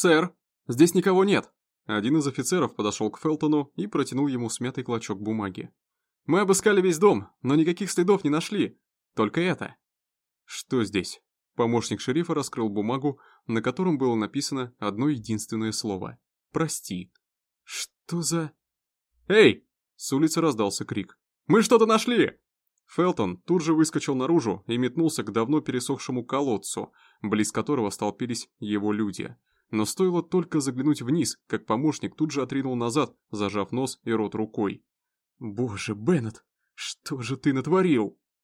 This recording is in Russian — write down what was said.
«Сэр, здесь никого нет!» Один из офицеров подошел к Фелтону и протянул ему смятый клочок бумаги. «Мы обыскали весь дом, но никаких следов не нашли. Только это». «Что здесь?» Помощник шерифа раскрыл бумагу, на котором было написано одно единственное слово. «Прости». «Что за...» «Эй!» — с улицы раздался крик. «Мы что-то нашли!» Фелтон тут же выскочил наружу и метнулся к давно пересохшему колодцу, близ которого столпились его люди. Но стоило только заглянуть вниз, как помощник тут же отринул назад, зажав нос и рот рукой. «Боже, Беннет, что же ты натворил?»